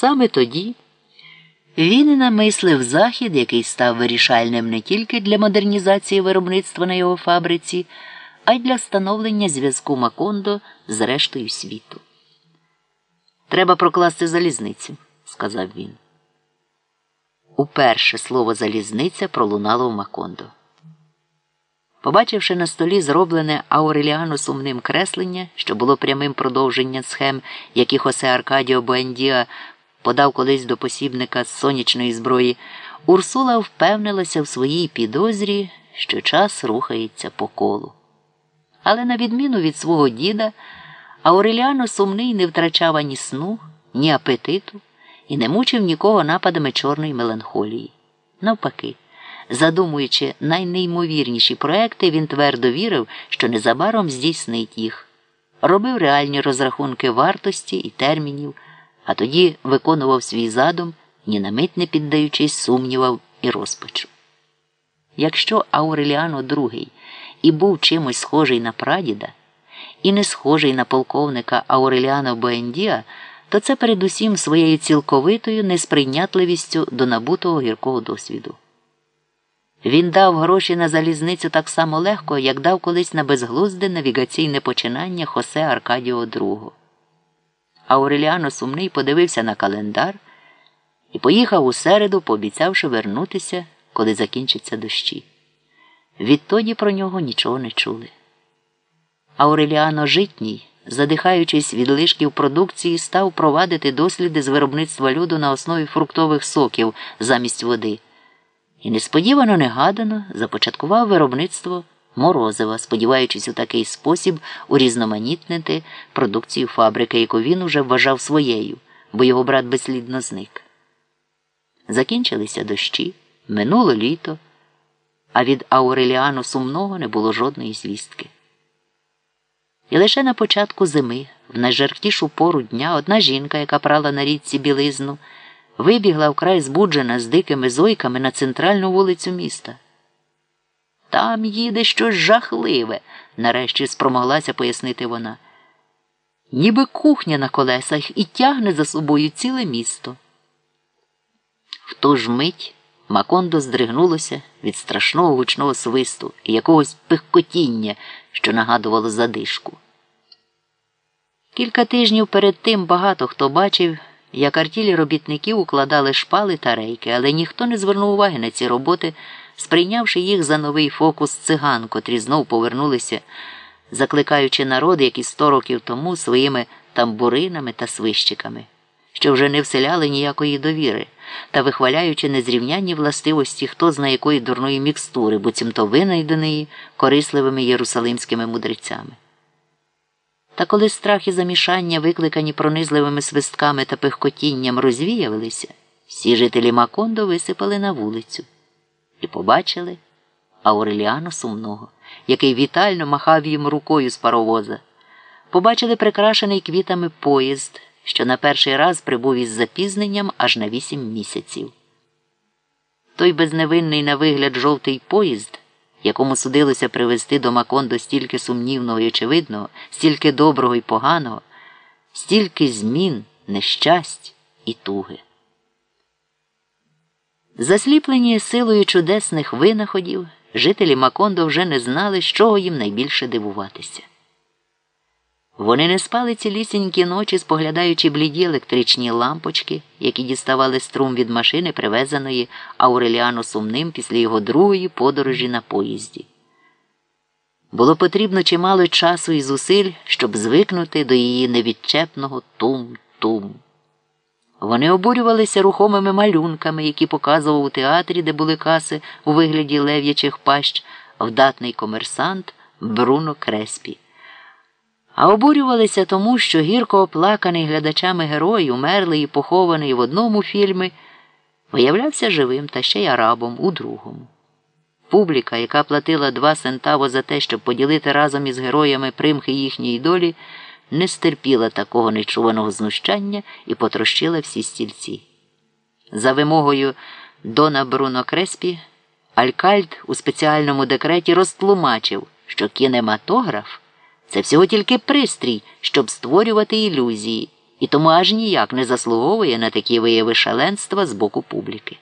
Саме тоді він і намислив захід, який став вирішальним не тільки для модернізації виробництва на його фабриці, а й для встановлення зв'язку Макондо з рештою світу. Треба прокласти залізницю, сказав він. Уперше слово залізниця пролунало в Макондо. Побачивши на столі зроблене Ауреліану сумним креслення, що було прямим продовженням схем, які Хосе Аркадіо Буендіа подав колись до посібника сонячної зброї, Урсула впевнилася в своїй підозрі, що час рухається по колу. Але, на відміну від свого діда, Ауреліано сумний не втрачав ані сну, ні апетиту і не мучив нікого нападами чорної меланхолії. Навпаки, задумуючи найнеймовірніші проекти, він твердо вірив, що незабаром здійснить їх, робив реальні розрахунки вартості і термінів, а тоді виконував свій задум, ні на мить не піддаючись сумнівам і розпачу. Якщо Ауреліано II і був чимось схожий на прадіда, і не схожий на полковника Ауреліано Боендіа, то це передусім своєю цілковитою несприйнятливістю до набутого гіркого досвіду. Він дав гроші на залізницю так само легко, як дав колись на безглузде навігаційне починання Хосе Аркадіо II. Ауреліано сумний подивився на календар і поїхав у середу, пообіцявши вернутися, коли закінчаться дощі. Відтоді про нього нічого не чули. Ауреліано Житній, задихаючись від лишків продукції, став провадити досліди з виробництва люду на основі фруктових соків замість води. І несподівано негадано започаткував виробництво морозива, сподіваючись у такий спосіб урізноманітнити продукцію фабрики, яку він уже вважав своєю, бо його брат безслідно зник. Закінчилися дощі, минуло літо, а від Ауреліану сумного не було жодної звістки. І лише на початку зими, в найжаркішу пору дня, одна жінка, яка прала на річці білизну, вибігла вкрай збуджена з дикими зойками на центральну вулицю міста. Там їде щось жахливе, нарешті спромоглася пояснити вона. Ніби кухня на колесах і тягне за собою ціле місто. В ту ж мить Макондо здригнулося від страшного гучного свисту і якогось пихкотіння, що нагадувало задишку. Кілька тижнів перед тим багато хто бачив, як артілі робітників укладали шпали та рейки, але ніхто не звернув уваги на ці роботи, сприйнявши їх за новий фокус циган, котрі знов повернулися, закликаючи народ, як і сто років тому, своїми тамбуринами та свищиками, що вже не вселяли ніякої довіри, та вихваляючи незрівнянні властивості, хто знає якої дурної мікстури, буцімто винайденої корисливими єрусалимськими мудрецями. Та коли страх і замішання, викликані пронизливими свистками та пихкотінням, розвіявилися, всі жителі Макондо висипали на вулицю і побачили Ауреліану сумного, який вітально махав їм рукою з паровоза. Побачили прикрашений квітами поїзд, що на перший раз прибув із запізненням аж на вісім місяців. Той безневинний на вигляд жовтий поїзд якому судилося привезти до Макондо стільки сумнівного і очевидного, стільки доброго і поганого, стільки змін, нещасть і туги. Засліплені силою чудесних винаходів, жителі Макондо вже не знали, з чого їм найбільше дивуватися. Вони не спали цілісінькі ночі, споглядаючи бліді електричні лампочки, які діставали струм від машини, привезеної Ауреліану сумним після його другої подорожі на поїзді. Було потрібно чимало часу і зусиль, щоб звикнути до її невідчепного тум-тум. Вони обурювалися рухомими малюнками, які показував у театрі, де були каси у вигляді лев'ячих пащ, вдатний комерсант Бруно Креспі а обурювалися тому, що гірко оплаканий глядачами герой, умерлий і похований в одному фільмі, виявлявся живим та ще й арабом у другому. Публіка, яка платила два сентаво за те, щоб поділити разом із героями примхи їхньої долі, не стерпіла такого нечуваного знущання і потрощила всі стільці. За вимогою Дона Бруно Креспі, Алькальд у спеціальному декреті розтлумачив, що кінематограф це всього тільки пристрій, щоб створювати ілюзії, і тому аж ніяк не заслуговує на такі вияви шаленства з боку публіки.